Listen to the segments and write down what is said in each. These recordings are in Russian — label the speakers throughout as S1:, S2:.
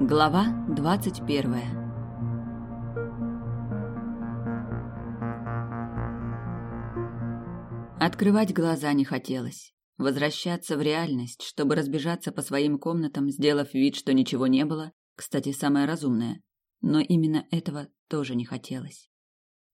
S1: Глава двадцать первая Открывать глаза не хотелось. Возвращаться в реальность, чтобы разбежаться по своим комнатам, сделав вид, что ничего не было, кстати, самое разумное. Но именно этого тоже не хотелось.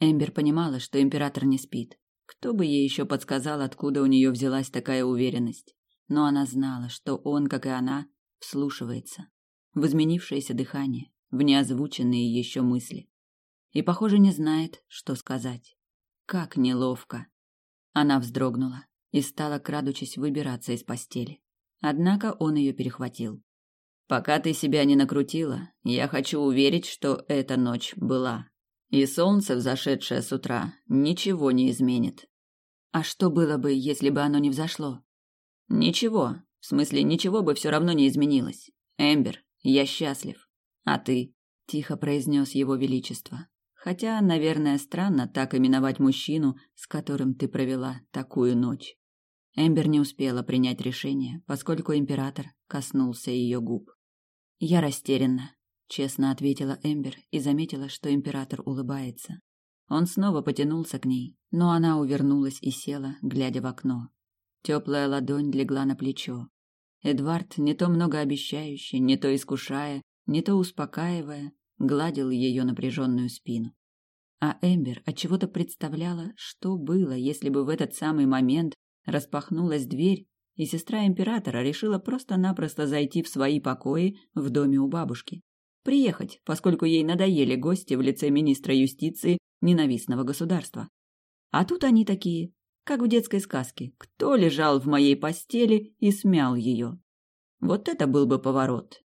S1: Эмбер понимала, что император не спит. Кто бы ей еще подсказал, откуда у нее взялась такая уверенность. Но она знала, что он, как и она, вслушивается в изменившееся дыхание, в неозвученные еще мысли. И, похоже, не знает, что сказать. Как неловко. Она вздрогнула и стала, крадучись, выбираться из постели. Однако он ее перехватил. «Пока ты себя не накрутила, я хочу уверить, что эта ночь была. И солнце, взошедшее с утра, ничего не изменит». «А что было бы, если бы оно не взошло?» «Ничего. В смысле, ничего бы все равно не изменилось. Эмбер, я счастлив. А ты? Тихо произнес его величество. Хотя, наверное, странно так именовать мужчину, с которым ты провела такую ночь. Эмбер не успела принять решение, поскольку император коснулся ее губ. Я растерянна, честно ответила Эмбер и заметила, что император улыбается. Он снова потянулся к ней, но она увернулась и села, глядя в окно. Теплая ладонь легла на плечо. Эдвард, не то многообещающе, не то искушая, не то успокаивая, гладил ее напряженную спину. А Эмбер отчего-то представляла, что было, если бы в этот самый момент распахнулась дверь, и сестра императора решила просто-напросто зайти в свои покои в доме у бабушки. Приехать, поскольку ей надоели гости в лице министра юстиции ненавистного государства. А тут они такие, как в детской сказке. Кто лежал в моей постели и смял ее? Вот это был бы поворот.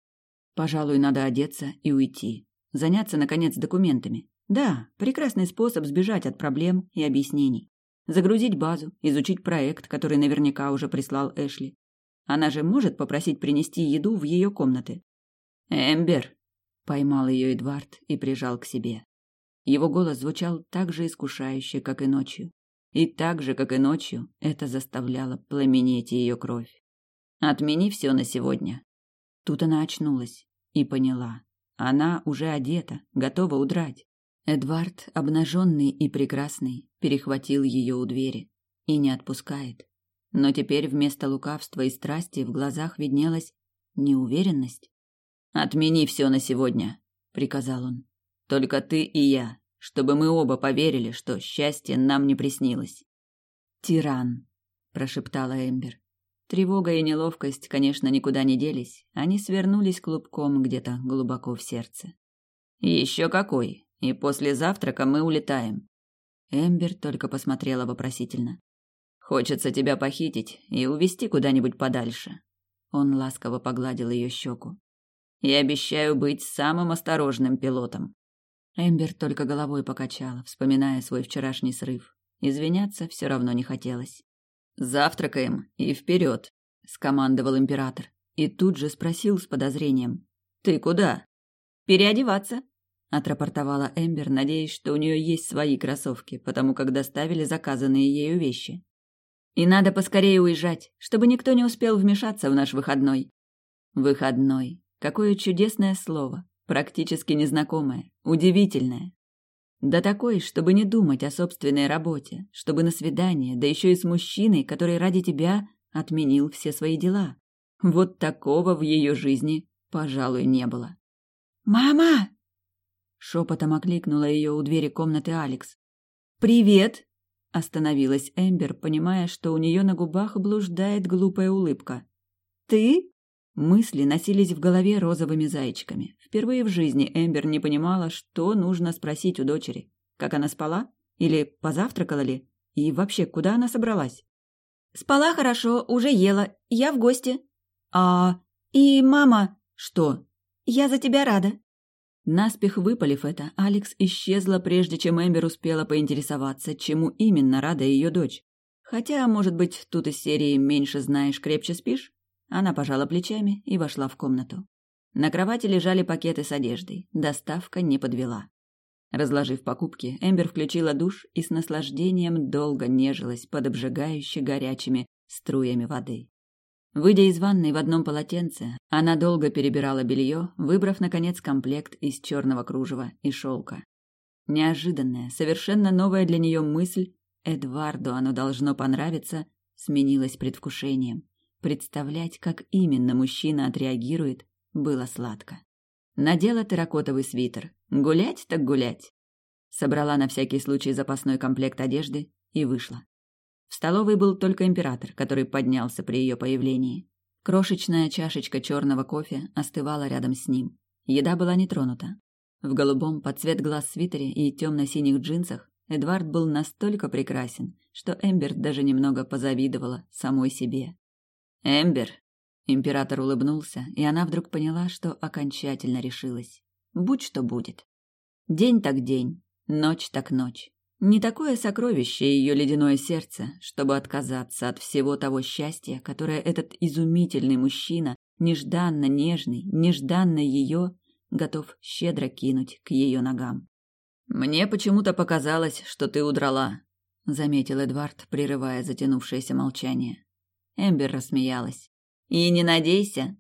S1: Пожалуй, надо одеться и уйти. Заняться, наконец, документами. Да, прекрасный способ сбежать от проблем и объяснений. Загрузить базу, изучить проект, который наверняка уже прислал Эшли. Она же может попросить принести еду в ее комнаты. «Эмбер!» — поймал ее Эдвард и прижал к себе. Его голос звучал так же искушающе, как и ночью. И так же, как и ночью, это заставляло пламенеть ее кровь. «Отмени все на сегодня». Тут она очнулась и поняла. Она уже одета, готова удрать. Эдвард, обнаженный и прекрасный, перехватил ее у двери и не отпускает. Но теперь вместо лукавства и страсти в глазах виднелась неуверенность. «Отмени все на сегодня», — приказал он. «Только ты и я чтобы мы оба поверили, что счастье нам не приснилось. Тиран, прошептала Эмбер. Тревога и неловкость, конечно, никуда не делись. Они свернулись клубком где-то глубоко в сердце. Еще какой? И после завтрака мы улетаем. Эмбер только посмотрела вопросительно. Хочется тебя похитить и увезти куда-нибудь подальше. Он ласково погладил ее щеку. Я обещаю быть самым осторожным пилотом. Эмбер только головой покачала, вспоминая свой вчерашний срыв. Извиняться все равно не хотелось. «Завтракаем и вперед!» — скомандовал император. И тут же спросил с подозрением. «Ты куда?» «Переодеваться», — отрапортовала Эмбер, надеясь, что у нее есть свои кроссовки, потому как доставили заказанные ею вещи. «И надо поскорее уезжать, чтобы никто не успел вмешаться в наш выходной». «Выходной. Какое чудесное слово практически незнакомая, удивительная. Да такой, чтобы не думать о собственной работе, чтобы на свидание, да еще и с мужчиной, который ради тебя отменил все свои дела. Вот такого в ее жизни, пожалуй, не было. «Мама!» Шепотом окликнула ее у двери комнаты Алекс. «Привет!» Остановилась Эмбер, понимая, что у нее на губах блуждает глупая улыбка. «Ты?» Мысли носились в голове розовыми зайчиками. Впервые в жизни Эмбер не понимала, что нужно спросить у дочери. Как она спала? Или позавтракала ли? И вообще, куда она собралась? «Спала хорошо, уже ела. Я в гости». «А... и мама...» «Что?» «Я за тебя рада». Наспех выпалив это, Алекс исчезла, прежде чем Эмбер успела поинтересоваться, чему именно рада ее дочь. Хотя, может быть, тут из серии «меньше знаешь, крепче спишь»? Она пожала плечами и вошла в комнату. На кровати лежали пакеты с одеждой. Доставка не подвела. Разложив покупки, Эмбер включила душ и с наслаждением долго нежилась под обжигающе горячими струями воды. Выйдя из ванной в одном полотенце, она долго перебирала белье, выбрав, наконец, комплект из черного кружева и шелка. Неожиданная, совершенно новая для нее мысль «Эдварду оно должно понравиться» сменилась предвкушением. Представлять, как именно мужчина отреагирует, было сладко. Надела терракотовый свитер. Гулять так гулять. Собрала на всякий случай запасной комплект одежды и вышла. В столовой был только император, который поднялся при ее появлении. Крошечная чашечка черного кофе остывала рядом с ним. Еда была не тронута. В голубом под цвет глаз свитере и темно-синих джинсах Эдвард был настолько прекрасен, что Эмбер даже немного позавидовала самой себе. «Эмбер!» Император улыбнулся, и она вдруг поняла, что окончательно решилась. Будь что будет. День так день, ночь так ночь. Не такое сокровище ее ледяное сердце, чтобы отказаться от всего того счастья, которое этот изумительный мужчина, нежданно нежный, нежданно ее, готов щедро кинуть к ее ногам. «Мне почему-то показалось, что ты удрала», — заметил Эдвард, прерывая затянувшееся молчание. Эмбер рассмеялась. «И не надейся!»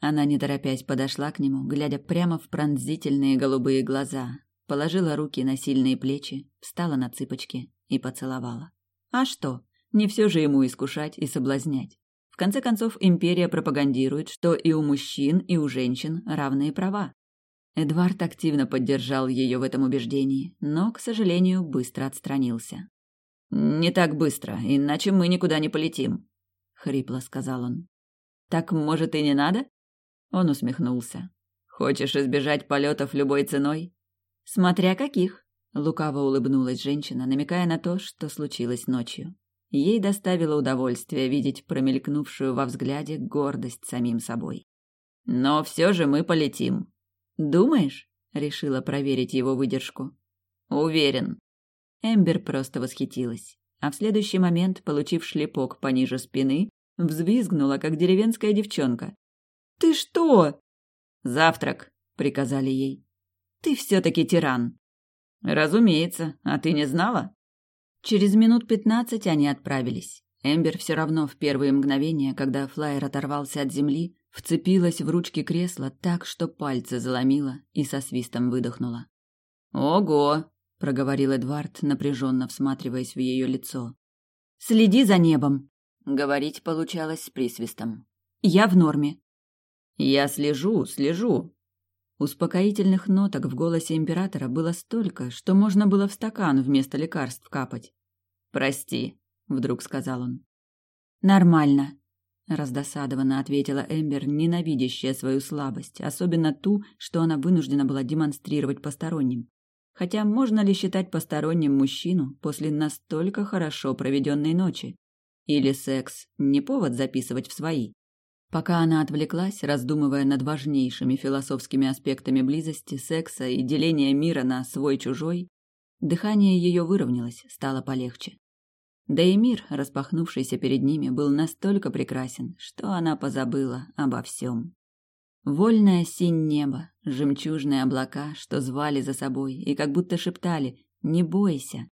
S1: Она, не торопясь, подошла к нему, глядя прямо в пронзительные голубые глаза, положила руки на сильные плечи, встала на цыпочки и поцеловала. А что? Не все же ему искушать и соблазнять. В конце концов, империя пропагандирует, что и у мужчин, и у женщин равные права. Эдвард активно поддержал ее в этом убеждении, но, к сожалению, быстро отстранился. «Не так быстро, иначе мы никуда не полетим», — хрипло сказал он. «Так, может, и не надо?» Он усмехнулся. «Хочешь избежать полетов любой ценой? Смотря каких. Лукаво улыбнулась женщина, намекая на то, что случилось ночью. Ей доставило удовольствие видеть промелькнувшую во взгляде гордость самим собой. Но все же мы полетим. Думаешь? Решила проверить его выдержку. Уверен. Эмбер просто восхитилась, а в следующий момент, получив шлепок пониже спины, взвизгнула, как деревенская девчонка. «Ты что?» «Завтрак», — приказали ей. Ты все-таки тиран. Разумеется, а ты не знала? Через минут пятнадцать они отправились. Эмбер все равно в первые мгновения, когда флайер оторвался от земли, вцепилась в ручки кресла так, что пальцы заломила и со свистом выдохнула. «Ого!» — проговорил Эдвард, напряженно всматриваясь в ее лицо. «Следи за небом!» — говорить получалось с присвистом. «Я в норме». «Я слежу, слежу», Успокоительных ноток в голосе императора было столько, что можно было в стакан вместо лекарств капать. «Прости», — вдруг сказал он. «Нормально», — раздосадованно ответила Эмбер, ненавидящая свою слабость, особенно ту, что она вынуждена была демонстрировать посторонним. Хотя можно ли считать посторонним мужчину после настолько хорошо проведенной ночи? Или секс не повод записывать в свои? Пока она отвлеклась, раздумывая над важнейшими философскими аспектами близости, секса и деления мира на свой-чужой, дыхание ее выровнялось, стало полегче. Да и мир, распахнувшийся перед ними, был настолько прекрасен, что она позабыла обо всем. Вольное синь небо, жемчужные облака, что звали за собой и как будто шептали «Не бойся!».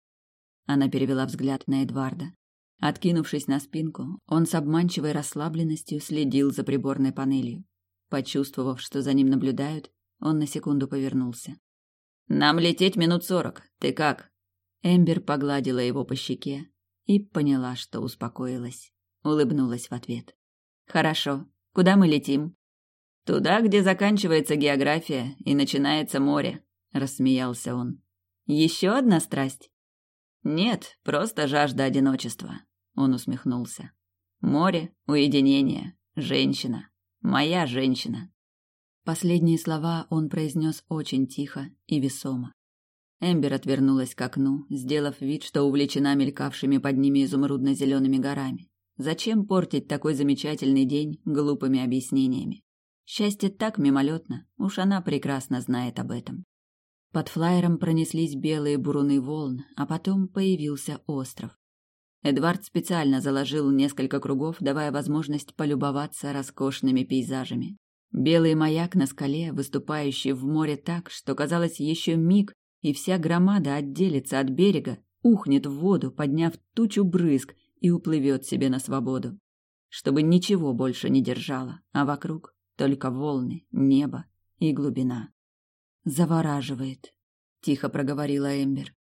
S1: Она перевела взгляд на Эдварда. Откинувшись на спинку, он с обманчивой расслабленностью следил за приборной панелью. Почувствовав, что за ним наблюдают, он на секунду повернулся. «Нам лететь минут сорок. Ты как?» Эмбер погладила его по щеке и поняла, что успокоилась. Улыбнулась в ответ. «Хорошо. Куда мы летим?» «Туда, где заканчивается география и начинается море», — рассмеялся он. «Еще одна страсть?» «Нет, просто жажда одиночества. Он усмехнулся. Море, уединение, женщина. Моя женщина. Последние слова он произнес очень тихо и весомо. Эмбер отвернулась к окну, сделав вид, что увлечена мелькавшими под ними изумрудно-зелеными горами. Зачем портить такой замечательный день глупыми объяснениями? Счастье так мимолетно, уж она прекрасно знает об этом. Под флайером пронеслись белые буруны волн, а потом появился остров. Эдвард специально заложил несколько кругов, давая возможность полюбоваться роскошными пейзажами. Белый маяк на скале, выступающий в море так, что казалось еще миг, и вся громада отделится от берега, ухнет в воду, подняв тучу брызг и уплывет себе на свободу. чтобы ничего больше не держало, а вокруг только волны, небо и глубина. «Завораживает», — тихо проговорила Эмбер.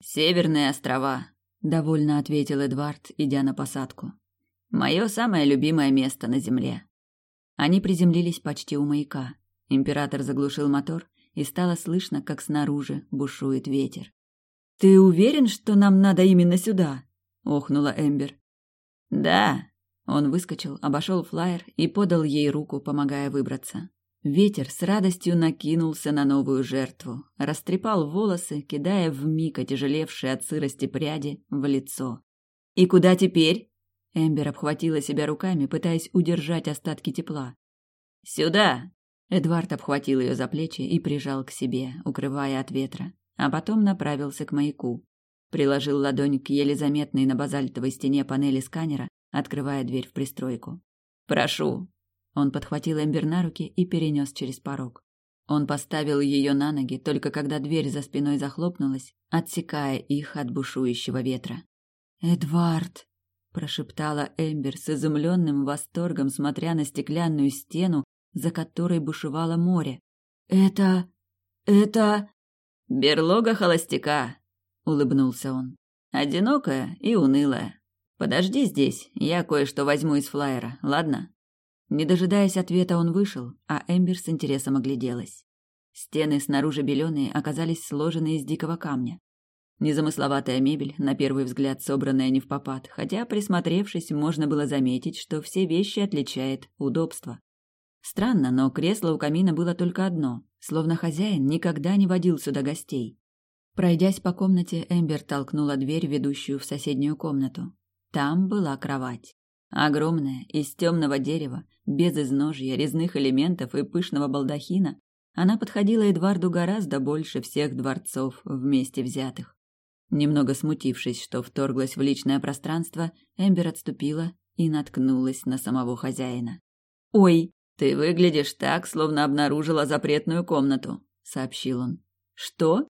S1: «Северные острова», — довольно ответил Эдвард, идя на посадку. «Мое самое любимое место на Земле». Они приземлились почти у маяка. Император заглушил мотор, и стало слышно, как снаружи бушует ветер. «Ты уверен, что нам надо именно сюда?» — охнула Эмбер. «Да». Он выскочил, обошел флайер и подал ей руку, помогая выбраться. Ветер с радостью накинулся на новую жертву, растрепал волосы, кидая вмиг отяжелевшие от сырости пряди в лицо. «И куда теперь?» Эмбер обхватила себя руками, пытаясь удержать остатки тепла. «Сюда!» Эдвард обхватил ее за плечи и прижал к себе, укрывая от ветра, а потом направился к маяку. Приложил ладонь к еле заметной на базальтовой стене панели сканера, открывая дверь в пристройку. «Прошу!» Он подхватил Эмбер на руки и перенес через порог. Он поставил ее на ноги, только когда дверь за спиной захлопнулась, отсекая их от бушующего ветра. «Эдвард!» – прошептала Эмбер с изумленным восторгом, смотря на стеклянную стену, за которой бушевало море. «Это... это...» «Берлога холостяка», — улыбнулся он. «Одинокая и унылая. Подожди здесь, я кое-что возьму из флайера, ладно?» Не дожидаясь ответа, он вышел, а Эмбер с интересом огляделась. Стены снаружи беленые оказались сложены из дикого камня. Незамысловатая мебель, на первый взгляд собранная не в попад, хотя, присмотревшись, можно было заметить, что все вещи отличает удобство. Странно, но кресло у камина было только одно, словно хозяин никогда не водил сюда гостей. Пройдясь по комнате, Эмбер толкнула дверь, ведущую в соседнюю комнату. Там была кровать. Огромная, из темного дерева, без изножья, резных элементов и пышного балдахина, она подходила Эдварду гораздо больше всех дворцов вместе взятых. Немного смутившись, что вторглась в личное пространство, Эмбер отступила и наткнулась на самого хозяина. «Ой!» «Ты выглядишь так, словно обнаружила запретную комнату», — сообщил он. «Что?»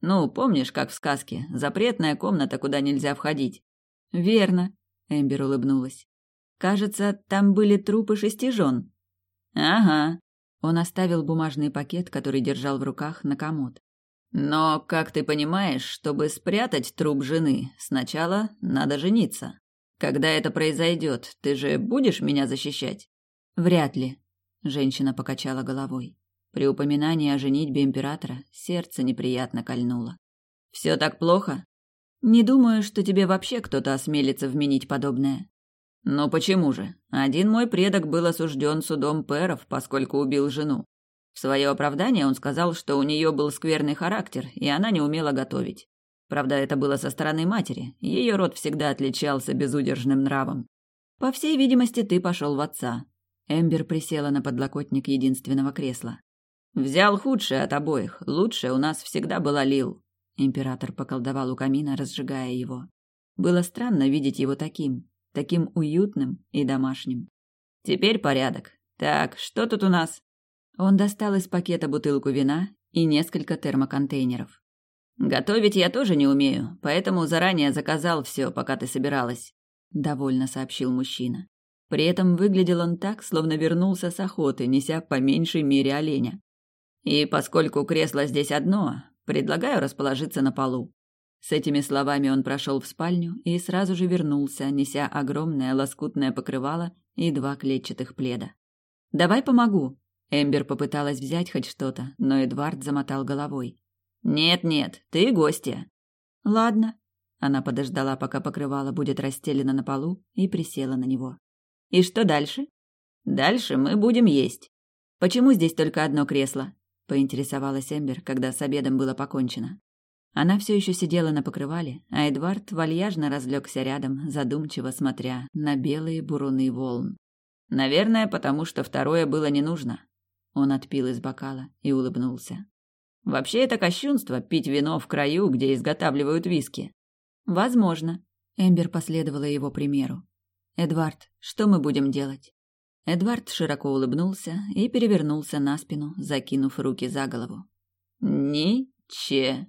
S1: «Ну, помнишь, как в сказке, запретная комната, куда нельзя входить?» «Верно», — Эмбер улыбнулась. «Кажется, там были трупы шести жен». «Ага». Он оставил бумажный пакет, который держал в руках, на комод. «Но, как ты понимаешь, чтобы спрятать труп жены, сначала надо жениться. Когда это произойдет, ты же будешь меня защищать?» «Вряд ли», Женщина покачала головой. При упоминании о женитьбе императора сердце неприятно кольнуло. «Все так плохо? Не думаю, что тебе вообще кто-то осмелится вменить подобное». «Но почему же? Один мой предок был осужден судом пэров, поскольку убил жену. В свое оправдание он сказал, что у нее был скверный характер, и она не умела готовить. Правда, это было со стороны матери. Ее род всегда отличался безудержным нравом. По всей видимости, ты пошел в отца. Эмбер присела на подлокотник единственного кресла. «Взял худшее от обоих. Лучшее у нас всегда была Лил». Император поколдовал у камина, разжигая его. Было странно видеть его таким, таким уютным и домашним. «Теперь порядок. Так, что тут у нас?» Он достал из пакета бутылку вина и несколько термоконтейнеров. «Готовить я тоже не умею, поэтому заранее заказал все, пока ты собиралась», — довольно сообщил мужчина. При этом выглядел он так, словно вернулся с охоты, неся по меньшей мере оленя. И поскольку кресло здесь одно, предлагаю расположиться на полу. С этими словами он прошел в спальню и сразу же вернулся, неся огромное лоскутное покрывало и два клетчатых пледа. «Давай помогу». Эмбер попыталась взять хоть что-то, но Эдвард замотал головой. «Нет-нет, ты гостья». «Ладно». Она подождала, пока покрывало будет расстелено на полу, и присела на него. И что дальше? Дальше мы будем есть. Почему здесь только одно кресло? Поинтересовалась Эмбер, когда с обедом было покончено. Она все еще сидела на покрывале, а Эдвард вальяжно разлегся рядом, задумчиво смотря на белые буруны волн. Наверное, потому что второе было не нужно. Он отпил из бокала и улыбнулся. Вообще это кощунство пить вино в краю, где изготавливают виски. Возможно. Эмбер последовала его примеру. «Эдвард, что мы будем делать?» Эдвард широко улыбнулся и перевернулся на спину, закинув руки за голову. «Ничего».